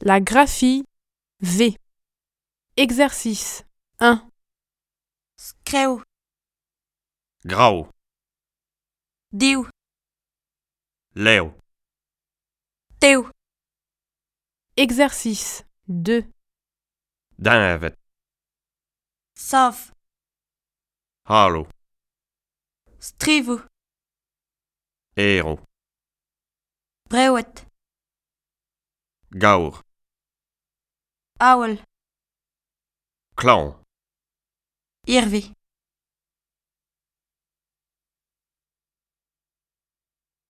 La graphie V. Exercice 1. Skriv. Grav. Div. Lav. Div. Exercice 2. Davet. Sov. Halo. Strivu. Ero. Brevet. gaur. Aol. Klaon. Irvi.